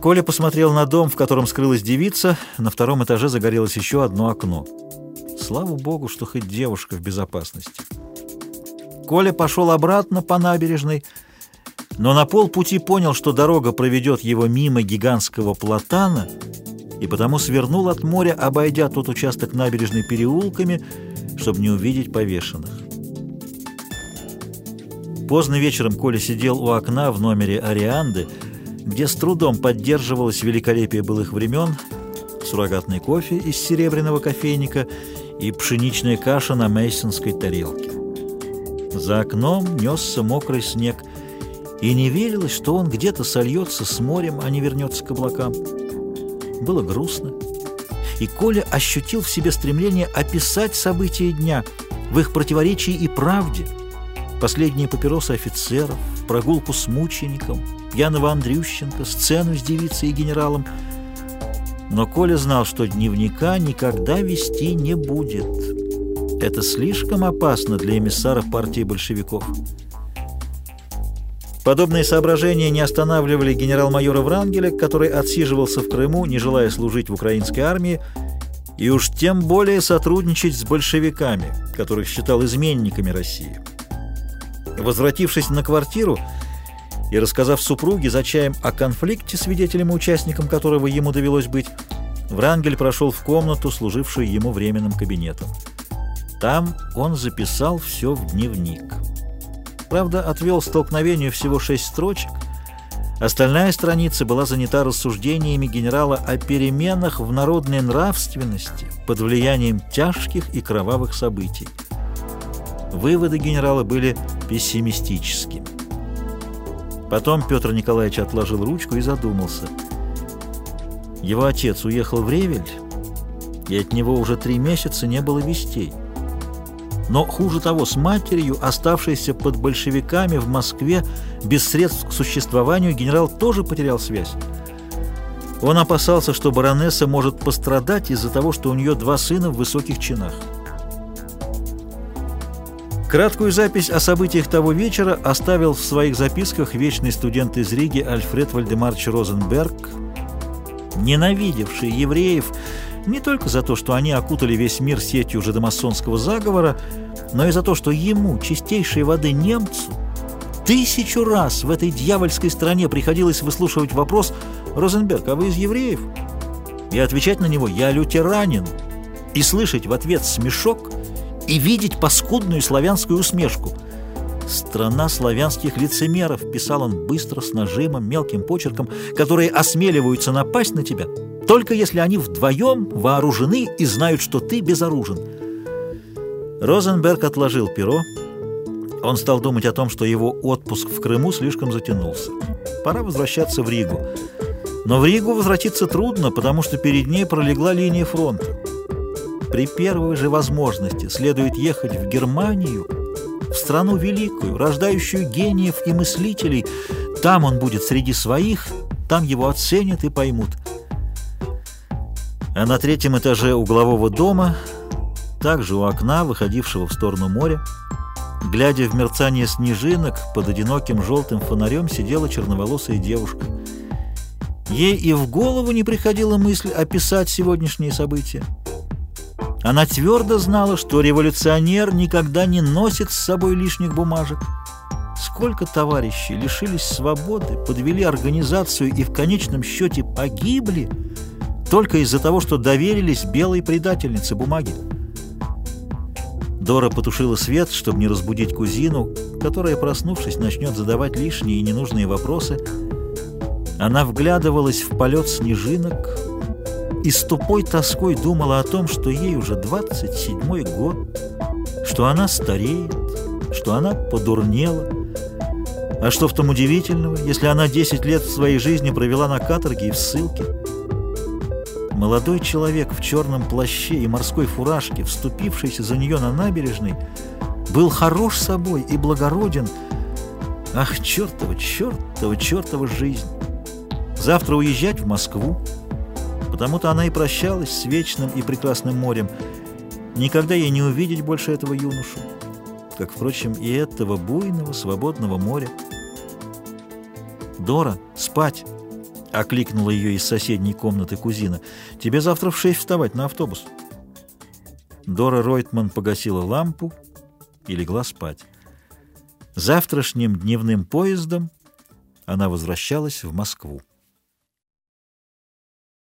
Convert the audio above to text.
Коля посмотрел на дом, в котором скрылась девица. На втором этаже загорелось еще одно окно. Слава богу, что хоть девушка в безопасности. Коля пошел обратно по набережной, но на полпути понял, что дорога проведет его мимо гигантского платана, и потому свернул от моря, обойдя тот участок набережной переулками, чтобы не увидеть повешенных. Поздно вечером Коля сидел у окна в номере «Арианды», где с трудом поддерживалось великолепие былых времен, суррогатный кофе из серебряного кофейника и пшеничная каша на мейсонской тарелке. За окном несся мокрый снег, и не верилось, что он где-то сольется с морем, а не вернется к облакам. Было грустно, и Коля ощутил в себе стремление описать события дня в их противоречии и правде. Последние папиросы офицеров, прогулку с мучеником, пьяного Андрющенко, сцену с девицей и генералом. Но Коля знал, что дневника никогда вести не будет. Это слишком опасно для эмиссаров партии большевиков. Подобные соображения не останавливали генерал-майора Врангеля, который отсиживался в Крыму, не желая служить в украинской армии, и уж тем более сотрудничать с большевиками, которых считал изменниками России. Возвратившись на квартиру и рассказав супруге за чаем о конфликте, свидетелем и участником которого ему довелось быть, Врангель прошел в комнату, служившую ему временным кабинетом. Там он записал все в дневник. Правда, отвел столкновению всего шесть строчек. Остальная страница была занята рассуждениями генерала о переменах в народной нравственности под влиянием тяжких и кровавых событий. Выводы генерала были пессимистическими. Потом Петр Николаевич отложил ручку и задумался. Его отец уехал в Ревель, и от него уже три месяца не было вестей. Но хуже того, с матерью, оставшейся под большевиками в Москве, без средств к существованию, генерал тоже потерял связь. Он опасался, что баронесса может пострадать из-за того, что у нее два сына в высоких чинах. Краткую запись о событиях того вечера оставил в своих записках вечный студент из Риги Альфред Вальдемарыч Розенберг, ненавидевший евреев, не только за то, что они окутали весь мир сетью жидомасонского заговора, но и за то, что ему, чистейшей воды немцу, тысячу раз в этой дьявольской стране приходилось выслушивать вопрос «Розенберг, а вы из евреев?» и отвечать на него «Я лютеранин» и слышать в ответ смешок и видеть паскудную славянскую усмешку. «Страна славянских лицемеров», — писал он быстро, с нажимом, мелким почерком, которые осмеливаются напасть на тебя — только если они вдвоем вооружены и знают, что ты безоружен. Розенберг отложил перо. Он стал думать о том, что его отпуск в Крыму слишком затянулся. Пора возвращаться в Ригу. Но в Ригу возвратиться трудно, потому что перед ней пролегла линия фронта. При первой же возможности следует ехать в Германию, в страну великую, рождающую гениев и мыслителей. Там он будет среди своих, там его оценят и поймут – а на третьем этаже углового дома, также у окна, выходившего в сторону моря, глядя в мерцание снежинок, под одиноким желтым фонарем сидела черноволосая девушка. Ей и в голову не приходила мысль описать сегодняшние события. Она твердо знала, что революционер никогда не носит с собой лишних бумажек. Сколько товарищей лишились свободы, подвели организацию и в конечном счете погибли – только из-за того, что доверились белой предательнице бумаги. Дора потушила свет, чтобы не разбудить кузину, которая, проснувшись, начнет задавать лишние и ненужные вопросы. Она вглядывалась в полет снежинок и с тупой тоской думала о том, что ей уже 27-й год, что она стареет, что она подурнела. А что в том удивительного, если она 10 лет своей жизни провела на каторге и в ссылке? Молодой человек в черном плаще и морской фуражке, вступившийся за нее на набережной, был хорош собой и благороден. Ах, чертова, чертова, чертова жизнь! Завтра уезжать в Москву, потому-то она и прощалась с вечным и прекрасным морем. Никогда ей не увидеть больше этого юношу, как, впрочем, и этого буйного, свободного моря. «Дора, спать!» окликнула ее из соседней комнаты кузина. «Тебе завтра в шесть вставать на автобус». Дора Ройтман погасила лампу и легла спать. Завтрашним дневным поездом она возвращалась в Москву.